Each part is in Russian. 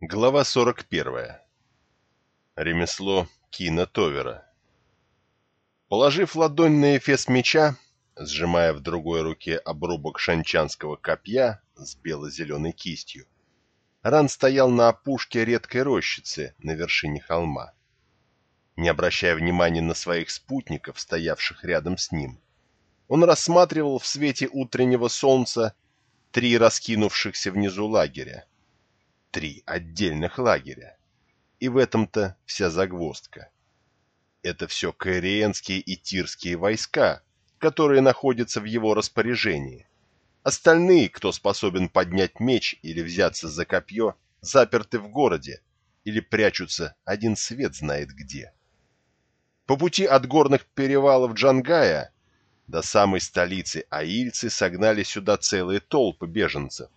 Глава 41. Ремесло Кина Товера. Положив ладонь на эфес меча, сжимая в другой руке обрубок шанчанского копья с бело-зеленой кистью, Ран стоял на опушке редкой рощицы на вершине холма. Не обращая внимания на своих спутников, стоявших рядом с ним, он рассматривал в свете утреннего солнца три раскинувшихся внизу лагеря три отдельных лагеря. И в этом-то вся загвоздка. Это все каэриенские и тирские войска, которые находятся в его распоряжении. Остальные, кто способен поднять меч или взяться за копье, заперты в городе или прячутся один свет знает где. По пути от горных перевалов Джангая до самой столицы аильцы согнали сюда целые толпы беженцев.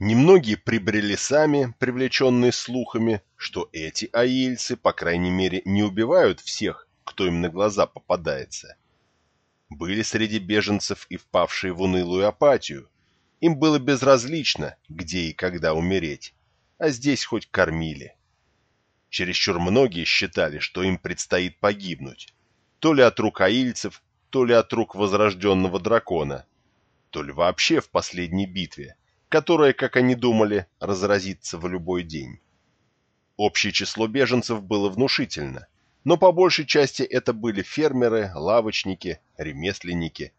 Немногие прибрели сами, привлеченные слухами, что эти аильцы, по крайней мере, не убивают всех, кто им на глаза попадается. Были среди беженцев и впавшие в унылую апатию. Им было безразлично, где и когда умереть, а здесь хоть кормили. Чересчур многие считали, что им предстоит погибнуть, то ли от рук аильцев, то ли от рук возрожденного дракона, то ли вообще в последней битве, которая, как они думали, разразится в любой день. Общее число беженцев было внушительно, но по большей части это были фермеры, лавочники, ремесленники.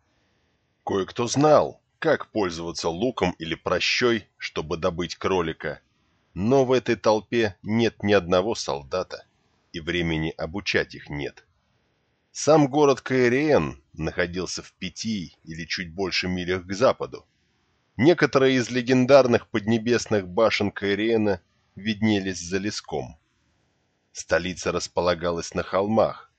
Кое-кто знал, как пользоваться луком или прощой, чтобы добыть кролика, но в этой толпе нет ни одного солдата, и времени обучать их нет. Сам город Каэриен находился в пяти или чуть больше милях к западу, Некоторые из легендарных поднебесных башен Каириена виднелись за леском. Столица располагалась на холмах,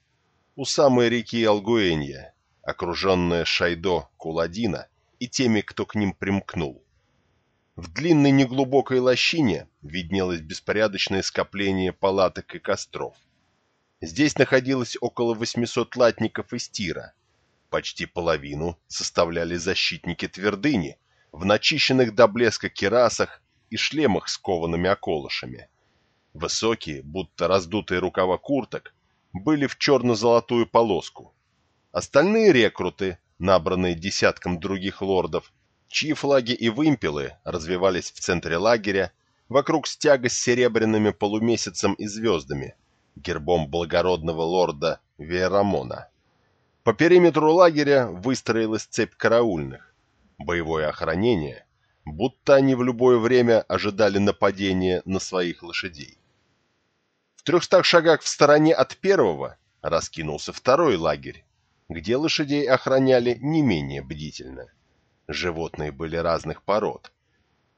у самой реки Алгуэнья, окруженная Шайдо Куладина и теми, кто к ним примкнул. В длинной неглубокой лощине виднелось беспорядочное скопление палаток и костров. Здесь находилось около 800 латников из тира. Почти половину составляли защитники твердыни, в начищенных до блеска керасах и шлемах с коваными околышами. Высокие, будто раздутые рукава курток, были в черно-золотую полоску. Остальные рекруты, набранные десятком других лордов, чьи флаги и вымпелы развивались в центре лагеря, вокруг стяга с серебряными полумесяцем и звездами, гербом благородного лорда Веерамона. По периметру лагеря выстроилась цепь караульных боевое охранение, будто они в любое время ожидали нападения на своих лошадей. В трехстах шагах в стороне от первого раскинулся второй лагерь, где лошадей охраняли не менее бдительно. Животные были разных пород.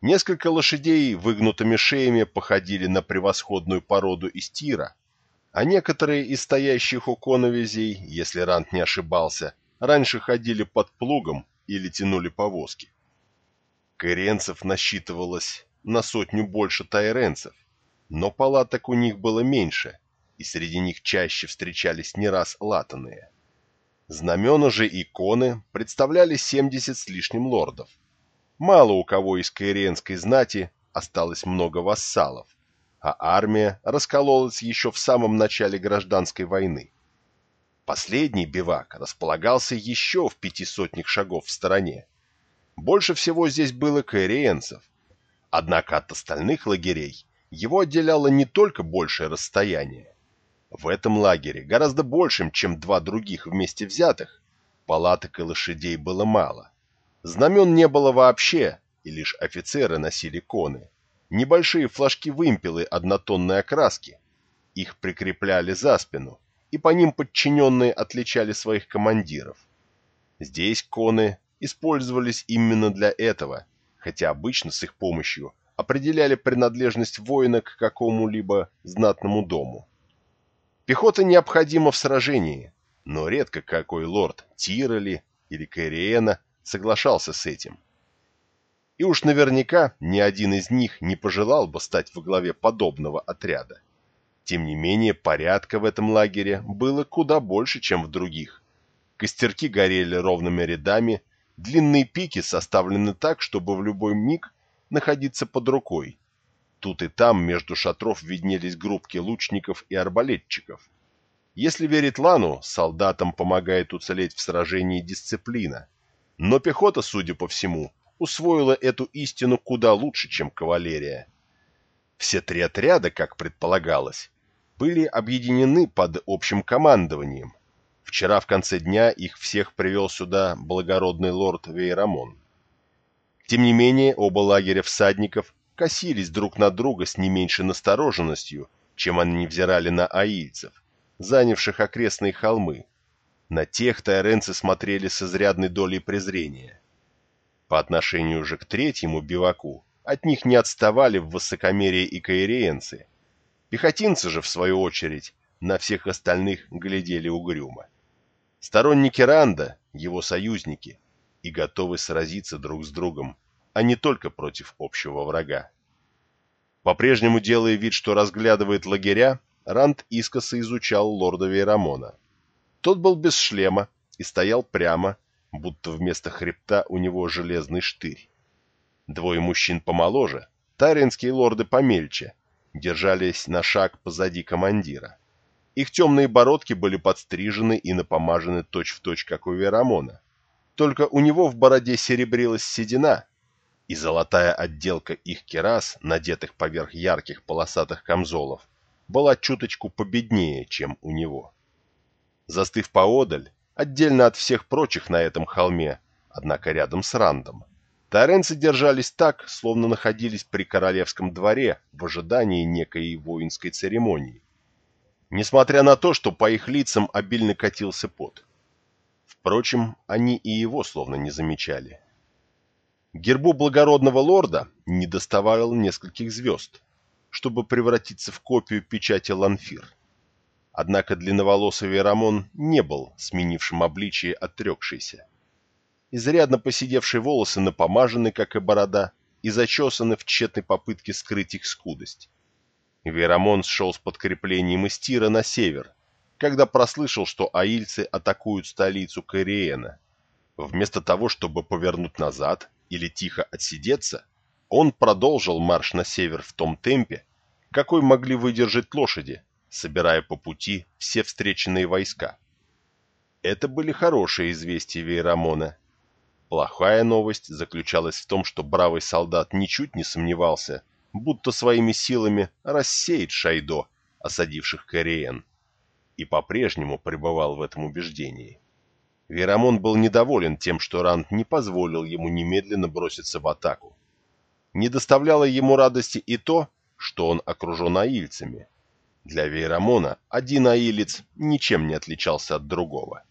Несколько лошадей выгнутыми шеями походили на превосходную породу из тира, а некоторые из стоящих у коновизей, если Рант не ошибался, раньше ходили под плугом или тянули повозки. Каиренцев насчитывалось на сотню больше тайренцев, но палаток у них было меньше, и среди них чаще встречались не раз латанные. Знамена же иконы представляли 70 с лишним лордов. Мало у кого из каиренской знати осталось много вассалов, а армия раскололась еще в самом начале гражданской войны. Последний бивак располагался еще в пяти сотнях шагов в стороне. Больше всего здесь было каэриенцев. Однако от остальных лагерей его отделяло не только большее расстояние. В этом лагере, гораздо большим, чем два других вместе взятых, палаток и лошадей было мало. Знамен не было вообще, и лишь офицеры носили коны. Небольшие флажки-вымпелы однотонной окраски. Их прикрепляли за спину, и по ним подчиненные отличали своих командиров. Здесь коны использовались именно для этого, хотя обычно с их помощью определяли принадлежность воина к какому-либо знатному дому. Пехота необходима в сражении, но редко какой лорд Тироли или Кэриэна соглашался с этим. И уж наверняка ни один из них не пожелал бы стать во главе подобного отряда. Тем не менее, порядка в этом лагере было куда больше, чем в других. Костерки горели ровными рядами, длинные пики составлены так, чтобы в любой миг находиться под рукой. Тут и там между шатров виднелись группки лучников и арбалетчиков. Если верить Лану, солдатам помогает уцелеть в сражении дисциплина. Но пехота, судя по всему, усвоила эту истину куда лучше, чем кавалерия. Все три отряда, как предполагалось, были объединены под общим командованием. Вчера в конце дня их всех привел сюда благородный лорд Вейрамон. Тем не менее, оба лагеря всадников косились друг на друга с не меньшей настороженностью, чем они взирали на аильцев, занявших окрестные холмы. На тех тайренцы смотрели с изрядной долей презрения. По отношению же к третьему биваку от них не отставали в высокомерии и каириенцы. Пехотинцы же, в свою очередь, на всех остальных глядели угрюмо. Сторонники Ранда, его союзники, и готовы сразиться друг с другом, а не только против общего врага. По-прежнему делая вид, что разглядывает лагеря, Ранд искоса изучал лорда Вейрамона. Тот был без шлема и стоял прямо, будто вместо хребта у него железный штырь. Двое мужчин помоложе, таринские лорды помельче, держались на шаг позади командира. Их темные бородки были подстрижены и напомажены точь-в-точь, точь, как у Верамона. Только у него в бороде серебрилась седина, и золотая отделка их керас, надетых поверх ярких полосатых камзолов, была чуточку победнее, чем у него. Застыв поодаль, отдельно от всех прочих на этом холме, однако рядом с Рандом, Таренцы держались так, словно находились при королевском дворе в ожидании некой воинской церемонии несмотря на то, что по их лицам обильно катился пот. Впрочем, они и его словно не замечали. Гербу благородного лорда не доставало нескольких звезд, чтобы превратиться в копию печати Ланфир. Однако длинноволосый Верамон не был сменившим обличие отрекшийся. Изрядно посидевшие волосы напомажены, как и борода, и зачесаны в тщетной попытке скрыть их скудость. Верамон шел с подкреплением из Тира на север, когда прослышал, что аильцы атакуют столицу Кориена. Вместо того, чтобы повернуть назад или тихо отсидеться, он продолжил марш на север в том темпе, какой могли выдержать лошади, собирая по пути все встреченные войска. Это были хорошие известия Вейрамона. Плохая новость заключалась в том, что бравый солдат ничуть не сомневался, будто своими силами рассеять Шайдо, осадивших Кориен, и по-прежнему пребывал в этом убеждении. Верамон был недоволен тем, что Ранд не позволил ему немедленно броситься в атаку. Не доставляло ему радости и то, что он окружен аильцами. Для Вейрамона один аилец ничем не отличался от другого.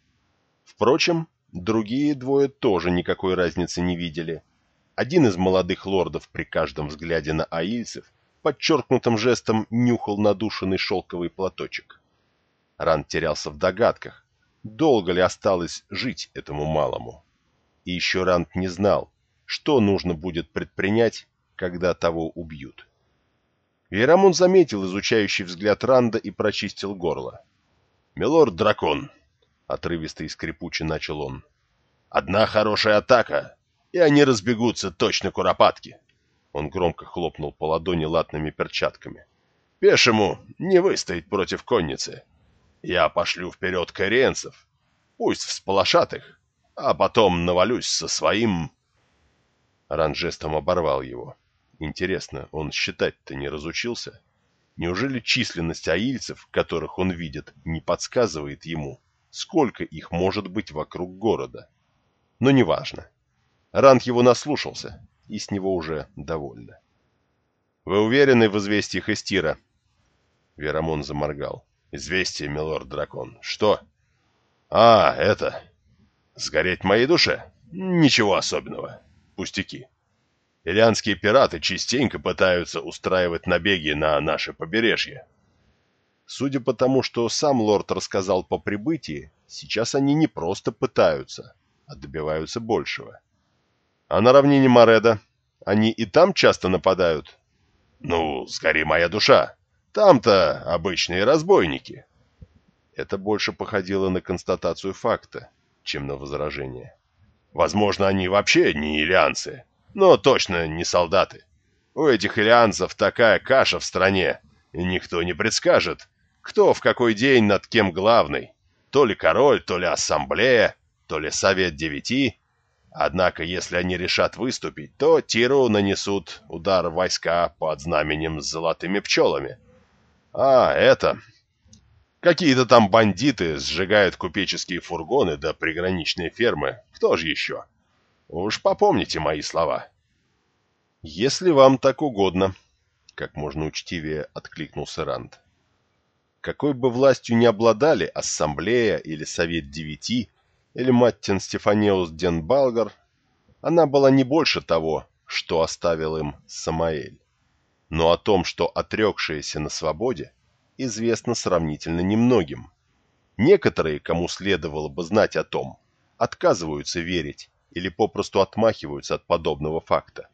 Впрочем, другие двое тоже никакой разницы не видели – один из молодых лордов при каждом взгляде на аильцев подчеркнутым жестом нюхал надушенный шелковый платочек. Ран терялся в догадках, долго ли осталось жить этому малому. И еще Ранд не знал, что нужно будет предпринять, когда того убьют. Верамон заметил изучающий взгляд Ранда и прочистил горло. «Милорд-дракон!» — отрывисто и скрипуче начал он. «Одна хорошая атака и они разбегутся точно куропатки. Он громко хлопнул по ладони латными перчатками. Пешему не выстоять против конницы. Я пошлю вперед кориенцев, пусть всполошат их, а потом навалюсь со своим... Ранжестом оборвал его. Интересно, он считать-то не разучился? Неужели численность аильцев, которых он видит, не подсказывает ему, сколько их может быть вокруг города? Но неважно. Ранг его наслушался, и с него уже довольно. «Вы уверены в известиях Эстира?» Верамон заморгал. «Известие, милорд-дракон. Что?» «А, это... Сгореть моей душе? Ничего особенного. Пустяки. Илианские пираты частенько пытаются устраивать набеги на наше побережье. Судя по тому, что сам лорд рассказал по прибытии, сейчас они не просто пытаются, а добиваются большего. А на равнине Мореда они и там часто нападают? Ну, скорее моя душа. Там-то обычные разбойники. Это больше походило на констатацию факта, чем на возражение. Возможно, они вообще не илианцы, но точно не солдаты. У этих ильянцев такая каша в стране, и никто не предскажет, кто в какой день над кем главный. То ли король, то ли ассамблея, то ли совет девяти. Однако, если они решат выступить, то Тиру нанесут удар войска под знаменем с золотыми пчелами. А, это... Какие-то там бандиты сжигают купеческие фургоны да приграничные фермы. Кто же еще? Уж попомните мои слова. Если вам так угодно, как можно учтивее откликнулся Ранд. Какой бы властью ни обладали Ассамблея или Совет Девяти, или Маттин Стефанеус Денбалгар, она была не больше того, что оставил им Самаэль. Но о том, что отрекшиеся на свободе, известно сравнительно немногим. Некоторые, кому следовало бы знать о том, отказываются верить или попросту отмахиваются от подобного факта,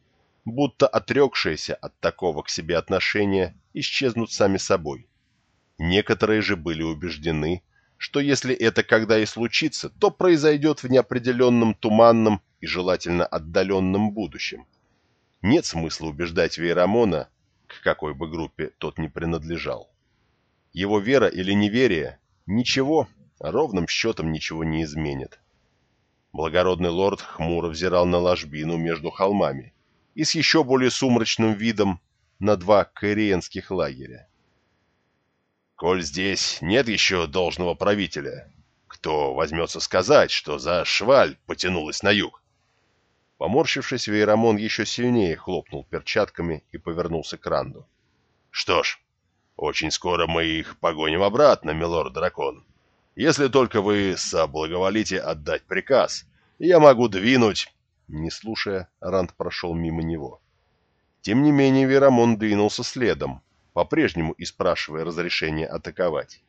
будто отрекшиеся от такого к себе отношения исчезнут сами собой. Некоторые же были убеждены, что если это когда и случится, то произойдет в неопределенном туманном и желательно отдаленном будущем. Нет смысла убеждать Вейрамона, к какой бы группе тот ни принадлежал. Его вера или неверие ничего, ровным счетом ничего не изменит. Благородный лорд хмуро взирал на ложбину между холмами и с еще более сумрачным видом на два каириенских лагеря. «Коль здесь нет еще должного правителя, кто возьмется сказать, что за шваль потянулась на юг?» Поморщившись, Вейрамон еще сильнее хлопнул перчатками и повернулся к Ранду. «Что ж, очень скоро мы их погоним обратно, милорд-дракон. Если только вы соблаговолите отдать приказ, я могу двинуть...» Не слушая, Ранд прошел мимо него. Тем не менее Верамон двинулся следом, по-прежнему и спрашивая разрешения атаковать.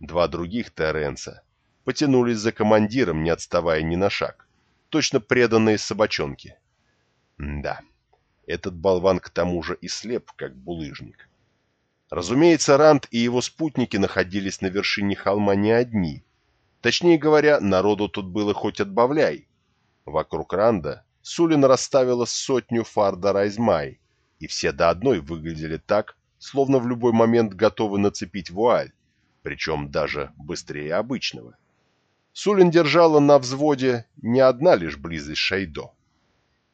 Два других Теренца потянулись за командиром, не отставая ни на шаг, точно преданные собачонки. М да, этот болван к тому же и слеп, как булыжник. Разумеется, Ранд и его спутники находились на вершине холма не одни. Точнее говоря, народу тут было хоть отбавляй. Вокруг Ранда Сулин расставила сотню фарда Райзмай, и все до одной выглядели так, словно в любой момент готовы нацепить вуаль, причем даже быстрее обычного. Сулин держала на взводе не одна лишь близость Шейдо.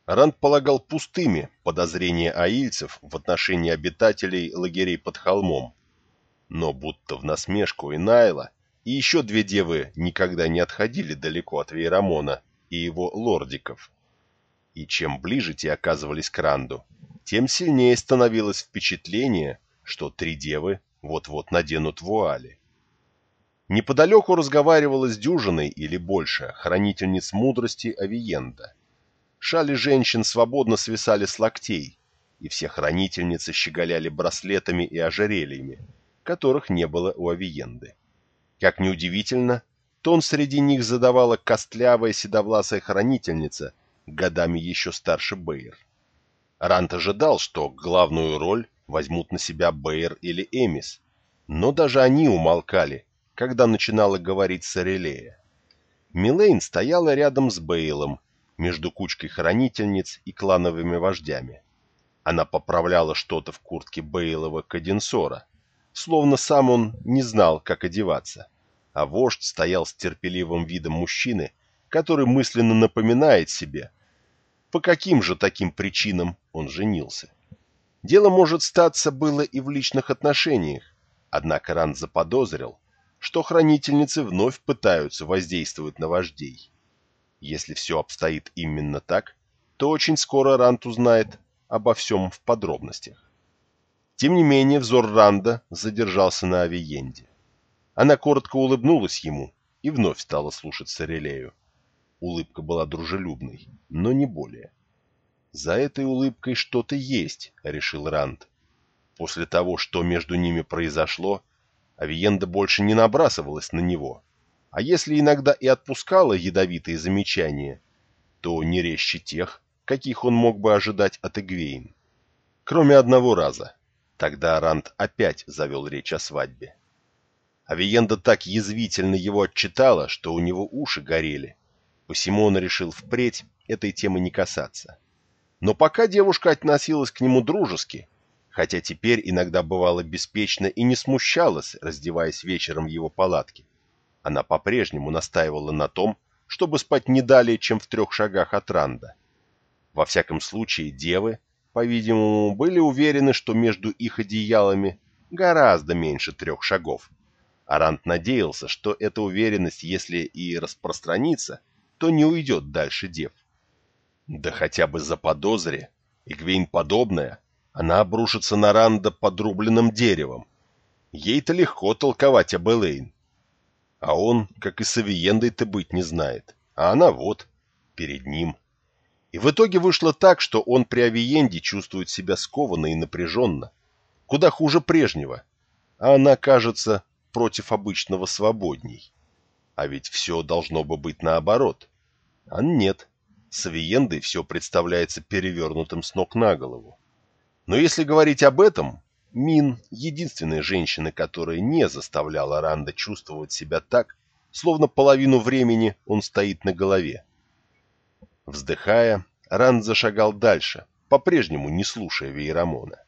Ранд полагал пустыми подозрения аильцев в отношении обитателей лагерей под холмом. Но будто в насмешку и Найла, и еще две девы никогда не отходили далеко от Вейрамона и его лордиков. И чем ближе те оказывались к Ранду, тем сильнее становилось впечатление, что три девы вот-вот наденут вуали. Неподалеку разговаривала с дюжиной или больше хранительниц мудрости Авиенда. Шали женщин свободно свисали с локтей, и все хранительницы щеголяли браслетами и ожерельями, которых не было у Авиенды. Как неудивительно, тон среди них задавала костлявая седовласая хранительница, годами еще старше Бэйр. Рант ожидал, что главную роль возьмут на себя Бэйр или Эмис, но даже они умолкали, когда начинала говорить Сорелея. Милейн стояла рядом с Бейлом, между кучкой хранительниц и клановыми вождями. Она поправляла что-то в куртке Бейлова Каденсора, словно сам он не знал, как одеваться, а вождь стоял с терпеливым видом мужчины, который мысленно напоминает себе, по каким же таким причинам он женился. Дело, может, статься было и в личных отношениях, однако Ранд заподозрил, что хранительницы вновь пытаются воздействовать на вождей. Если все обстоит именно так, то очень скоро Рант узнает обо всем в подробностях. Тем не менее взор Ранда задержался на Авиенде. Она коротко улыбнулась ему и вновь стала слушать Сорелею. Улыбка была дружелюбной, но не более. «За этой улыбкой что-то есть», — решил Ранд. После того, что между ними произошло, Авиенда больше не набрасывалась на него, а если иногда и отпускала ядовитые замечания, то не резче тех, каких он мог бы ожидать от Эгвейн. Кроме одного раза. Тогда Ранд опять завел речь о свадьбе. Авиенда так язвительно его отчитала, что у него уши горели. Посему он решил впредь этой темы не касаться. Но пока девушка относилась к нему дружески, хотя теперь иногда бывала беспечна и не смущалась, раздеваясь вечером в его палатке, она по-прежнему настаивала на том, чтобы спать не далее, чем в трех шагах от Ранда. Во всяком случае, девы, по-видимому, были уверены, что между их одеялами гораздо меньше трех шагов. Арант надеялся, что эта уверенность, если и распространится, то не уйдет дальше дев. Да хотя бы за подозре, Игвейн подобная, она обрушится на Ранда подрубленным деревом. Ей-то легко толковать об Элейн. А он, как и с Авиендой-то быть не знает. А она вот, перед ним. И в итоге вышло так, что он при Авиенде чувствует себя скованно и напряженно. Куда хуже прежнего. А она, кажется, против обычного свободней. А ведь все должно бы быть наоборот. А нет. С Авиендой все представляется перевернутым с ног на голову. Но если говорить об этом, Мин — единственная женщина, которая не заставляла Ранда чувствовать себя так, словно половину времени он стоит на голове. Вздыхая, Ранд зашагал дальше, по-прежнему не слушая Вейрамона.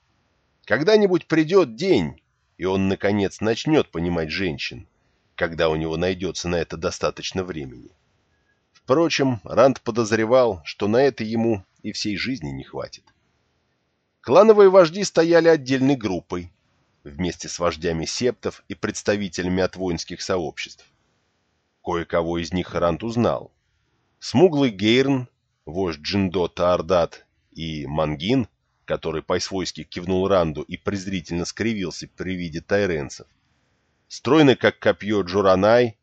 Когда-нибудь придет день, и он, наконец, начнет понимать женщин, когда у него найдется на это достаточно времени. Впрочем, Ранд подозревал, что на это ему и всей жизни не хватит. Клановые вожди стояли отдельной группой, вместе с вождями септов и представителями от воинских сообществ. Кое-кого из них Рант узнал. Смуглый Гейрн, вождь Джиндо Таордат и Мангин, который по-свойски кивнул Ранду и презрительно скривился при виде тайренцев. Стройный, как копье Джуранай,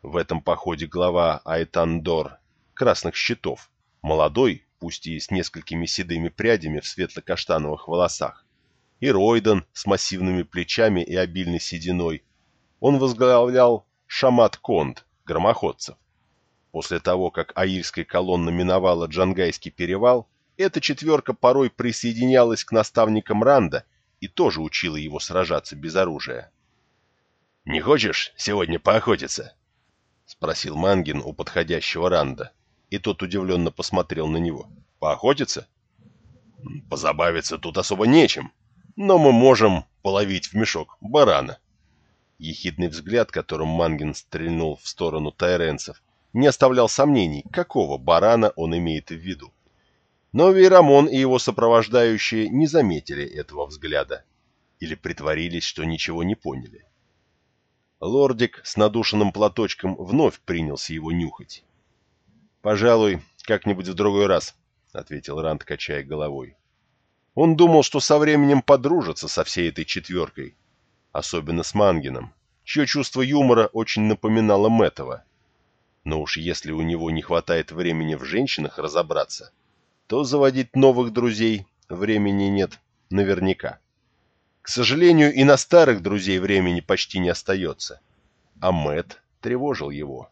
в этом походе глава Айтандор, красных щитов, молодой, пусть и с несколькими седыми прядями в светло-каштановых волосах, и Ройден с массивными плечами и обильной сединой. Он возглавлял Шамат Конд, громоходцев. После того, как аильская колонна миновала Джангайский перевал, эта четверка порой присоединялась к наставникам Ранда и тоже учила его сражаться без оружия. «Не хочешь сегодня поохотиться?» — спросил Мангин у подходящего Ранда и тот удивленно посмотрел на него. «Поохотиться?» «Позабавиться тут особо нечем, но мы можем половить в мешок барана». Ехидный взгляд, которым Мангин стрельнул в сторону тайренцев, не оставлял сомнений, какого барана он имеет в виду. Но Вейрамон и его сопровождающие не заметили этого взгляда или притворились, что ничего не поняли. Лордик с надушенным платочком вновь принялся его нюхать. «Пожалуй, как-нибудь в другой раз», — ответил Ранд, качая головой. Он думал, что со временем подружится со всей этой четверкой, особенно с Мангином, чье чувство юмора очень напоминало Мэтова. Но уж если у него не хватает времени в женщинах разобраться, то заводить новых друзей времени нет наверняка. К сожалению, и на старых друзей времени почти не остается. А Мэт тревожил его.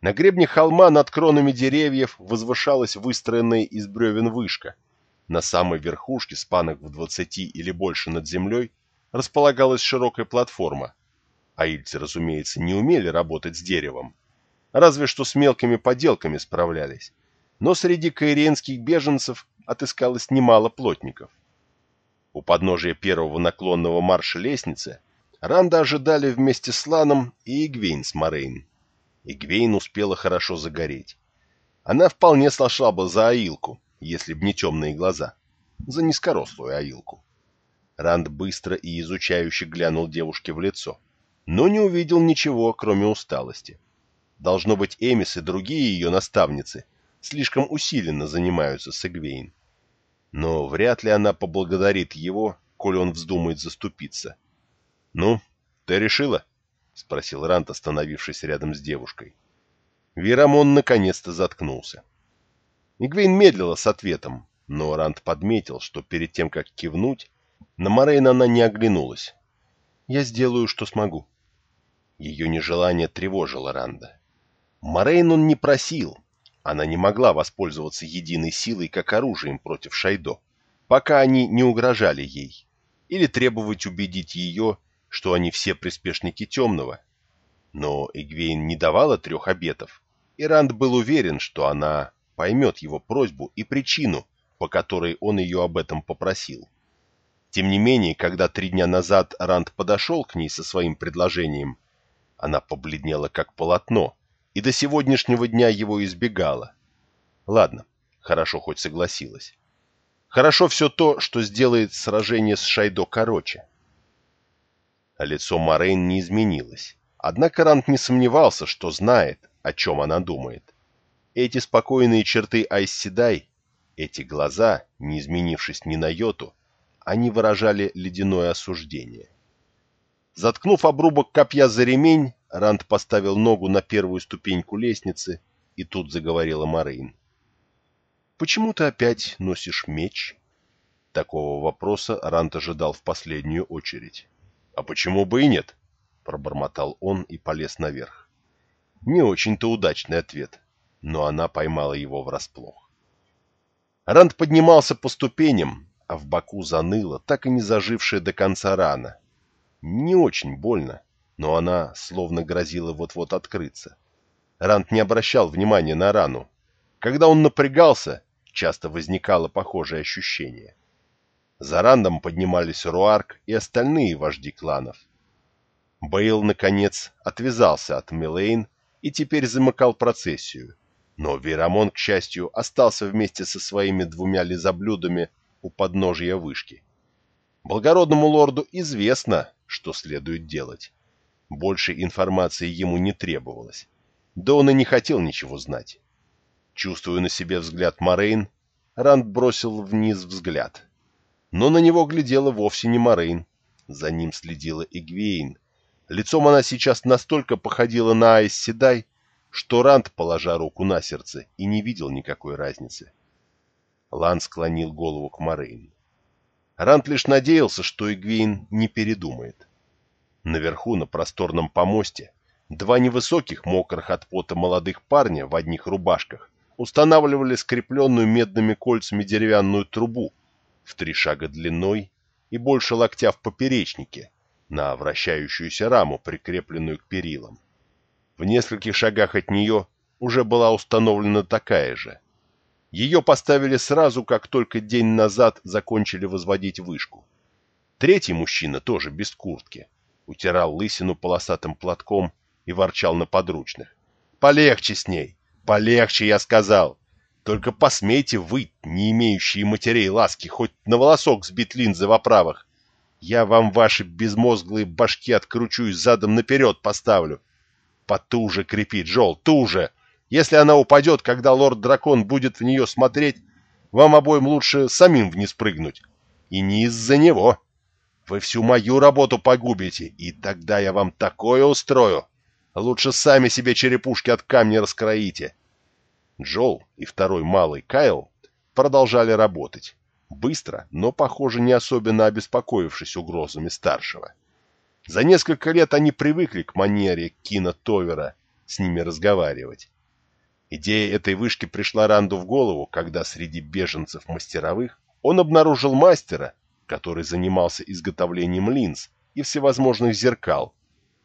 На гребне холма над кронами деревьев возвышалась выстроенная из бревен вышка. На самой верхушке, спанок в двадцати или больше над землей, располагалась широкая платформа. Аильцы, разумеется, не умели работать с деревом. Разве что с мелкими поделками справлялись. Но среди каиренских беженцев отыскалось немало плотников. У подножия первого наклонного марша лестницы Ранда ожидали вместе с Ланом и Игвейн с Морейн. Игвейн успела хорошо загореть. Она вполне сошла бы за Аилку, если б не темные глаза. За низкорослую Аилку. Ранд быстро и изучающе глянул девушке в лицо, но не увидел ничего, кроме усталости. Должно быть, Эмис и другие ее наставницы слишком усиленно занимаются с Эгвейн. Но вряд ли она поблагодарит его, коли он вздумает заступиться. «Ну, ты решила?» — спросил Рант, остановившись рядом с девушкой. Верамон наконец-то заткнулся. Игвейн медлила с ответом, но Ранд подметил, что перед тем, как кивнуть, на Морейн она не оглянулась. «Я сделаю, что смогу». Ее нежелание тревожило Ранда. Морейн он не просил. Она не могла воспользоваться единой силой как оружием против Шайдо, пока они не угрожали ей, или требовалось убедить ее, что они все приспешники темного. Но Эгвейн не давала трех обетов, и Ранд был уверен, что она поймет его просьбу и причину, по которой он ее об этом попросил. Тем не менее, когда три дня назад Ранд подошел к ней со своим предложением, она побледнела как полотно и до сегодняшнего дня его избегала. Ладно, хорошо хоть согласилась. Хорошо все то, что сделает сражение с Шайдо короче. А лицо Морейн не изменилось. Однако Ранд не сомневался, что знает, о чем она думает. Эти спокойные черты Айсседай, эти глаза, не изменившись ни на йоту, они выражали ледяное осуждение. Заткнув обрубок копья за ремень, Ранд поставил ногу на первую ступеньку лестницы, и тут заговорила Морейн. «Почему ты опять носишь меч?» Такого вопроса Ранд ожидал в последнюю очередь. «А почему бы и нет?» — пробормотал он и полез наверх. Не очень-то удачный ответ, но она поймала его врасплох. Ранд поднимался по ступеням, а в боку заныло, так и не зажившая до конца рана. Не очень больно, но она словно грозила вот-вот открыться. Ранд не обращал внимания на рану. Когда он напрягался, часто возникало похожее ощущение. За Рандом поднимались Руарк и остальные вожди кланов. Бейл, наконец, отвязался от Милейн и теперь замыкал процессию, но Верамон, к счастью, остался вместе со своими двумя лизоблюдами у подножия вышки. Благородному лорду известно, что следует делать. Больше информации ему не требовалось. Да он и не хотел ничего знать. Чувствуя на себе взгляд Морейн, Ранд бросил вниз взгляд. Но на него глядела вовсе не Морейн. За ним следила Игвейн. Лицом она сейчас настолько походила на Айз Седай, что Ранд, положа руку на сердце, и не видел никакой разницы. Лан склонил голову к Морейн. Ранд лишь надеялся, что Игвейн не передумает. Наверху, на просторном помосте, два невысоких, мокрых от пота молодых парня в одних рубашках устанавливали скрепленную медными кольцами деревянную трубу в три шага длиной и больше локтя в поперечнике на вращающуюся раму, прикрепленную к перилам. В нескольких шагах от нее уже была установлена такая же – ее поставили сразу, как только день назад закончили возводить вышку. Третий мужчина, тоже без куртки, утирал лысину полосатым платком и ворчал на подручных. «Полегче с ней! Полегче, я сказал! Только посмейте вы, не имеющие матерей ласки, хоть на волосок сбить линзы в оправах! Я вам ваши безмозглые башки откручу и задом наперед поставлю! Потуже крепи, Джол, туже!» Если она упадет, когда лорд-дракон будет в нее смотреть, вам обоим лучше самим вниз прыгнуть. И не из-за него. Вы всю мою работу погубите, и тогда я вам такое устрою. Лучше сами себе черепушки от камня раскроите. Джол и второй малый Кайл продолжали работать. Быстро, но, похоже, не особенно обеспокоившись угрозами старшего. За несколько лет они привыкли к манере Кина Товера с ними разговаривать. Идея этой вышки пришла Ранду в голову, когда среди беженцев-мастеровых он обнаружил мастера, который занимался изготовлением линз и всевозможных зеркал,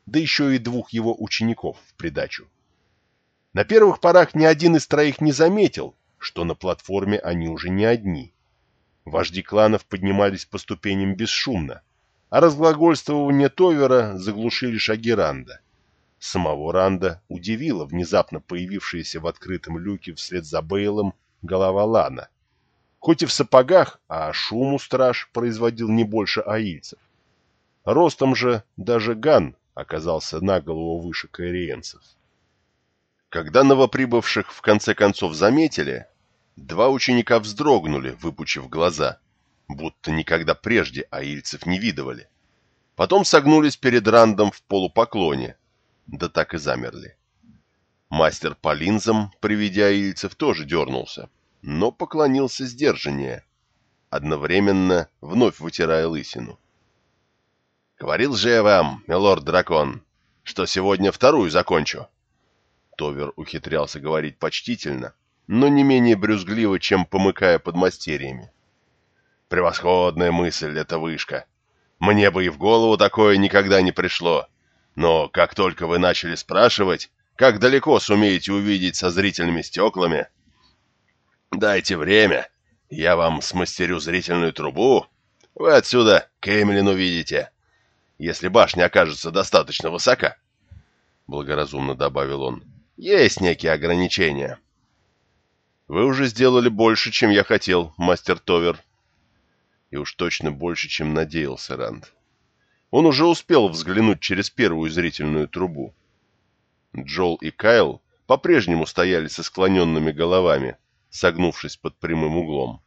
да еще и двух его учеников в придачу. На первых порах ни один из троих не заметил, что на платформе они уже не одни. Вожди кланов поднимались по ступеням бесшумно, а разглагольствование Товера заглушили шаги Ранда. Самого Ранда удивила внезапно появившаяся в открытом люке вслед за Бейлом голова Лана. Хоть и в сапогах, а шуму страж производил не больше аильцев. Ростом же даже Ган оказался на голову выше каириенцев. Когда новоприбывших в конце концов заметили, два ученика вздрогнули, выпучив глаза, будто никогда прежде аильцев не видывали. Потом согнулись перед Рандом в полупоклоне, да так и замерли. Мастер по линзам, приведя ильцев, тоже дернулся, но поклонился сдержаннее, одновременно вновь вытирая лысину. «Говорил же я вам, милорд-дракон, что сегодня вторую закончу!» Товер ухитрялся говорить почтительно, но не менее брюзгливо, чем помыкая под мастерьями. «Превосходная мысль эта вышка! Мне бы и в голову такое никогда не пришло!» Но как только вы начали спрашивать, как далеко сумеете увидеть со зрительными стеклами, дайте время, Я вам смастерю зрительную трубу. Вы отсюда Кэмелин увидите, если башня окажется достаточно высока. Благоразумно добавил он. Есть некие ограничения. Вы уже сделали больше, чем я хотел, мастер Товер. И уж точно больше, чем надеялся Ранд. Он уже успел взглянуть через первую зрительную трубу. Джол и Кайл по-прежнему стояли со склоненными головами, согнувшись под прямым углом.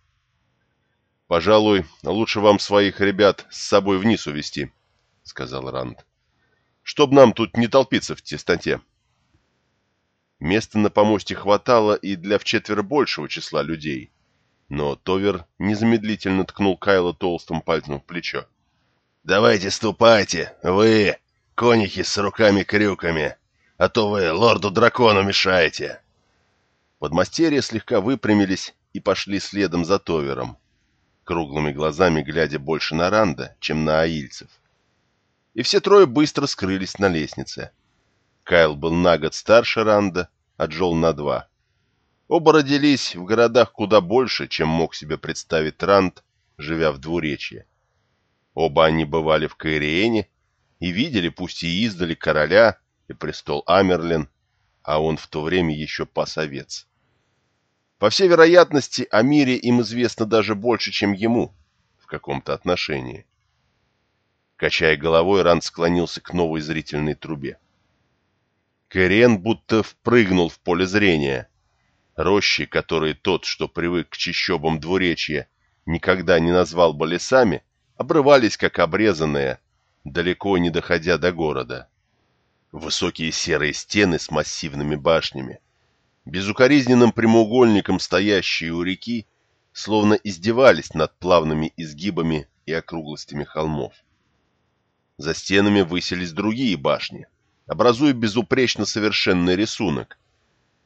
«Пожалуй, лучше вам своих ребят с собой вниз увести, сказал Ранд. «Чтоб нам тут не толпиться в тесноте». Места на помосте хватало и для вчетверо большего числа людей, но Товер незамедлительно ткнул Кайла толстым пальцем в плечо. «Давайте ступайте, вы, конихи с руками-крюками, а то вы лорду-дракону мешаете!» Подмастерья слегка выпрямились и пошли следом за Товером, круглыми глазами глядя больше на Ранда, чем на аильцев. И все трое быстро скрылись на лестнице. Кайл был на год старше Ранда, а Джол на два. Оба родились в городах куда больше, чем мог себе представить Ранд, живя в двуречье. Оба они бывали в Каириене и видели, пусть и издали, короля и престол Амерлин, а он в то время еще пас овец. По всей вероятности, о мире им известно даже больше, чем ему в каком-то отношении. Качая головой, Ранд склонился к новой зрительной трубе. Кэриен будто впрыгнул в поле зрения. Рощи, которые тот, что привык к чащобам двуречья, никогда не назвал бы лесами, обрывались как обрезанные, далеко не доходя до города. Высокие серые стены с массивными башнями, безукоризненным прямоугольником стоящие у реки, словно издевались над плавными изгибами и округлостями холмов. За стенами высились другие башни, образуя безупречно совершенный рисунок.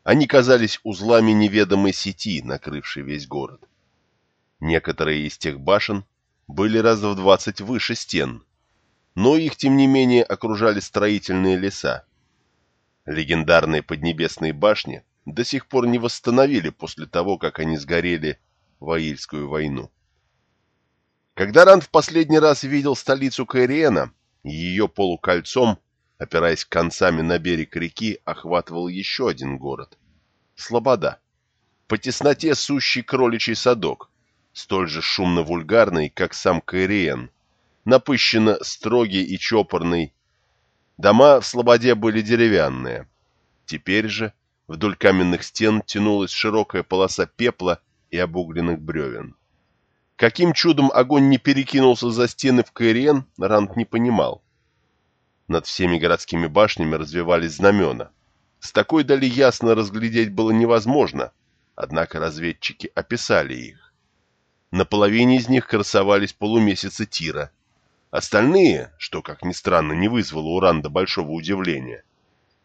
Они казались узлами неведомой сети, накрывшей весь город. Некоторые из тех башен были раз в двадцать выше стен, но их, тем не менее, окружали строительные леса. Легендарные поднебесные башни до сих пор не восстановили после того, как они сгорели в Аильскую войну. Когда Ранд в последний раз видел столицу Каириена, ее полукольцом, опираясь концами на берег реки, охватывал еще один город — Слобода. По тесноте сущий кроличий садок, столь же шумно-вульгарный, как сам Каириен, напыщенно строгий и чопорный. Дома в Слободе были деревянные. Теперь же вдоль каменных стен тянулась широкая полоса пепла и обугленных бревен. Каким чудом огонь не перекинулся за стены в Каириен, Рант не понимал. Над всеми городскими башнями развивались знамена. С такой дали ясно разглядеть было невозможно, однако разведчики описали их. На половине из них красовались полумесяцы Тира. Остальные, что, как ни странно, не вызвало у Ранда большого удивления,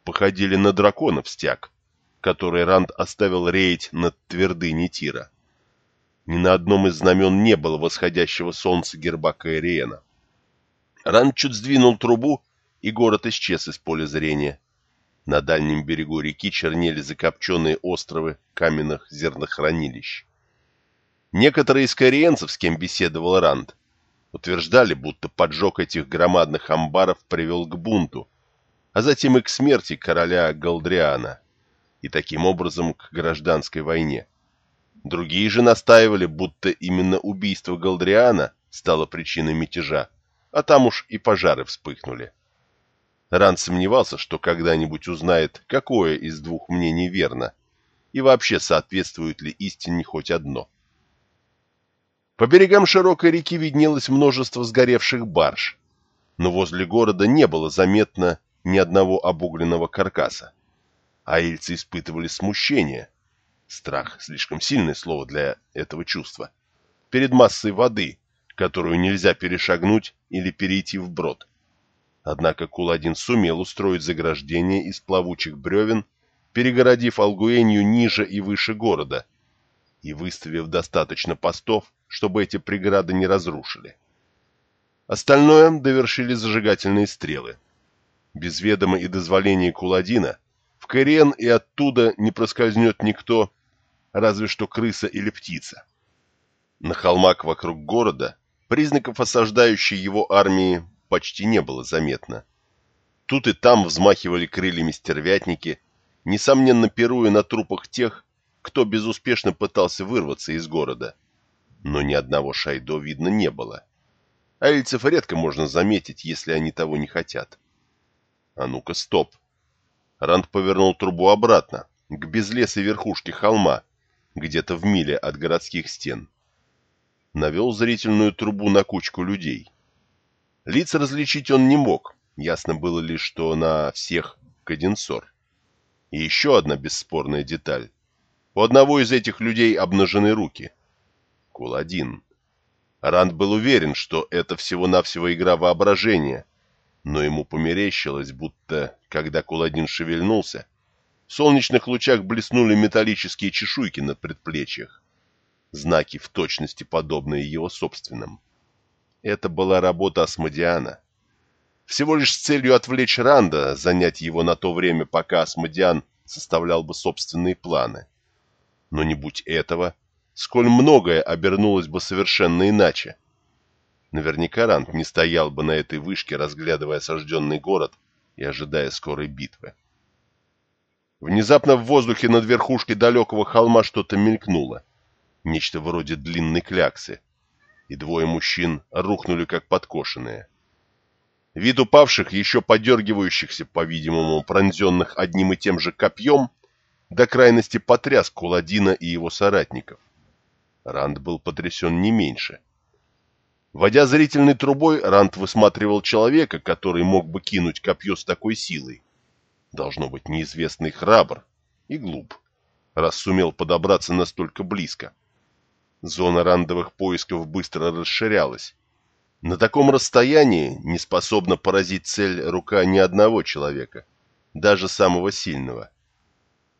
походили на драконов стяг, который Ранд оставил реять над твердыней Тира. Ни на одном из знамен не было восходящего солнца герба Каэриена. Ранд чуть сдвинул трубу, и город исчез из поля зрения. На дальнем берегу реки чернели закопченные островы каменных зернохранилищ. Некоторые из кориенцев, с кем беседовал Ранд, утверждали, будто поджог этих громадных амбаров привел к бунту, а затем и к смерти короля Галдриана, и таким образом к гражданской войне. Другие же настаивали, будто именно убийство Галдриана стало причиной мятежа, а там уж и пожары вспыхнули. Ранд сомневался, что когда-нибудь узнает, какое из двух мнений верно, и вообще соответствует ли истине хоть одно. По берегам широкой реки виднелось множество сгоревших барж, но возле города не было заметно ни одного обугленного каркаса. Аильцы испытывали смущение, страх — слишком сильное слово для этого чувства, перед массой воды, которую нельзя перешагнуть или перейти вброд. Однако Куладин сумел устроить заграждение из плавучих бревен, перегородив Алгуэнью ниже и выше города, и выставив достаточно постов, чтобы эти преграды не разрушили. Остальное довершили зажигательные стрелы. Без ведома и дозволения Куладина в Каириен и оттуда не проскользнет никто, разве что крыса или птица. На холмах вокруг города признаков осаждающей его армии почти не было заметно. Тут и там взмахивали крыльями стервятники, несомненно пируя на трупах тех, кто безуспешно пытался вырваться из города. Но ни одного шайдо видно не было. Айльцев редко можно заметить, если они того не хотят. А ну-ка, стоп. Ранд повернул трубу обратно, к безлесой верхушке холма, где-то в миле от городских стен навел зрительную трубу на кучку людей. Лиц различить он не мог, ясно было лишь, что на всех каденсор. И еще одна бесспорная деталь. У одного из этих людей обнажены руки. Куладин. Ранд был уверен, что это всего-навсего игра воображения, но ему померещилось, будто, когда Куладин шевельнулся, в солнечных лучах блеснули металлические чешуйки на предплечьях знаки в точности подобные его собственным. Это была работа Асмодиана. Всего лишь с целью отвлечь Ранда, занять его на то время, пока Асмодиан составлял бы собственные планы. Но не будь этого, сколь многое обернулось бы совершенно иначе. Наверняка Ранд не стоял бы на этой вышке, разглядывая осажденный город и ожидая скорой битвы. Внезапно в воздухе над верхушкой далекого холма что-то мелькнуло нечто вроде длинной кляксы, и двое мужчин рухнули как подкошенные. Вид упавших, еще подергивающихся, по-видимому, пронзенных одним и тем же копьем, до крайности потряс Куладина и его соратников. Ранд был потрясен не меньше. Водя зрительной трубой, Ранд высматривал человека, который мог бы кинуть копье с такой силой. Должно быть неизвестный храбр и глуп, раз сумел подобраться настолько близко. Зона рандовых поисков быстро расширялась. На таком расстоянии не способна поразить цель рука ни одного человека, даже самого сильного.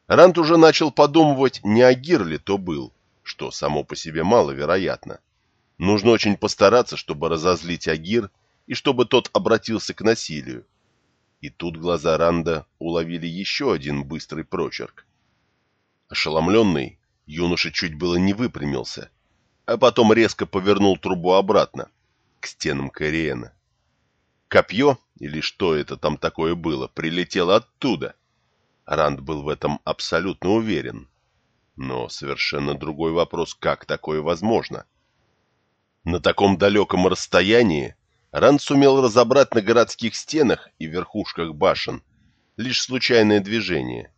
Ранд уже начал подумывать, не Агир ли то был, что само по себе маловероятно. Нужно очень постараться, чтобы разозлить Агир и чтобы тот обратился к насилию. И тут глаза Ранда уловили еще один быстрый прочерк. Ошеломленный, юноша чуть было не выпрямился, а потом резко повернул трубу обратно, к стенам Кориена. Копье, или что это там такое было, прилетело оттуда. Ранд был в этом абсолютно уверен. Но совершенно другой вопрос, как такое возможно. На таком далеком расстоянии Ранд сумел разобрать на городских стенах и верхушках башен лишь случайное движение.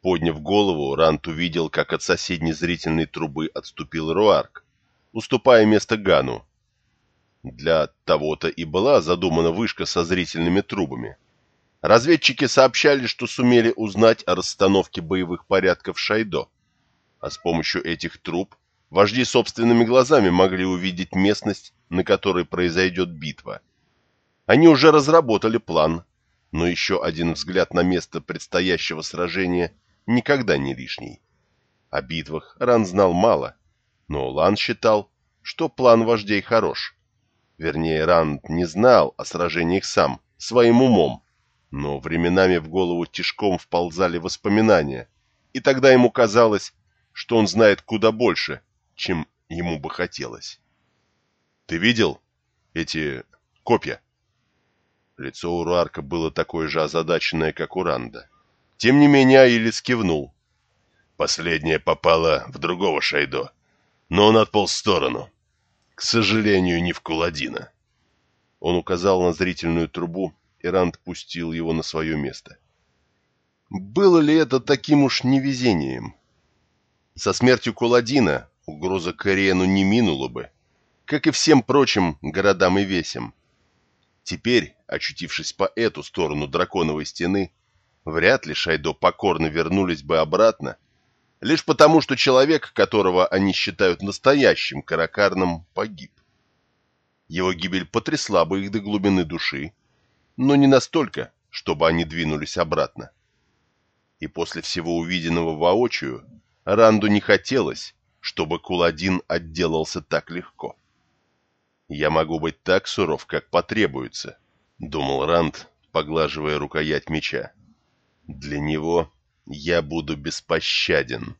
Подняв голову, Рант увидел, как от соседней зрительной трубы отступил Руарк, уступая место Гану. Для того-то и была задумана вышка со зрительными трубами. Разведчики сообщали, что сумели узнать о расстановке боевых порядков Шайдо, а с помощью этих труб вожди собственными глазами могли увидеть местность, на которой произойдет битва. Они уже разработали план, но еще один взгляд на место предстоящего сражения – никогда не лишний. О битвах Ран знал мало, но Лан считал, что план вождей хорош. Вернее, Ран не знал о сражениях сам, своим умом, но временами в голову тишком вползали воспоминания, и тогда ему казалось, что он знает куда больше, чем ему бы хотелось. «Ты видел эти копья?» Лицо у Руарка было такое же озадаченное, как у Ранда. Тем не менее Аилис кивнул. Последняя попала в другого Шайдо, но он отполз в сторону. К сожалению, не в Куладина. Он указал на зрительную трубу, и Ранд пустил его на свое место. Было ли это таким уж невезением? Со смертью Куладина угроза Кориену не минула бы, как и всем прочим городам и весям. Теперь, очутившись по эту сторону драконовой стены, Вряд ли Шайдо покорно вернулись бы обратно, лишь потому, что человек, которого они считают настоящим Каракарном, погиб. Его гибель потрясла бы их до глубины души, но не настолько, чтобы они двинулись обратно. И после всего увиденного воочию, Ранду не хотелось, чтобы Куладин отделался так легко. «Я могу быть так суров, как потребуется», — думал Ранд, поглаживая рукоять меча. Для него я буду беспощаден.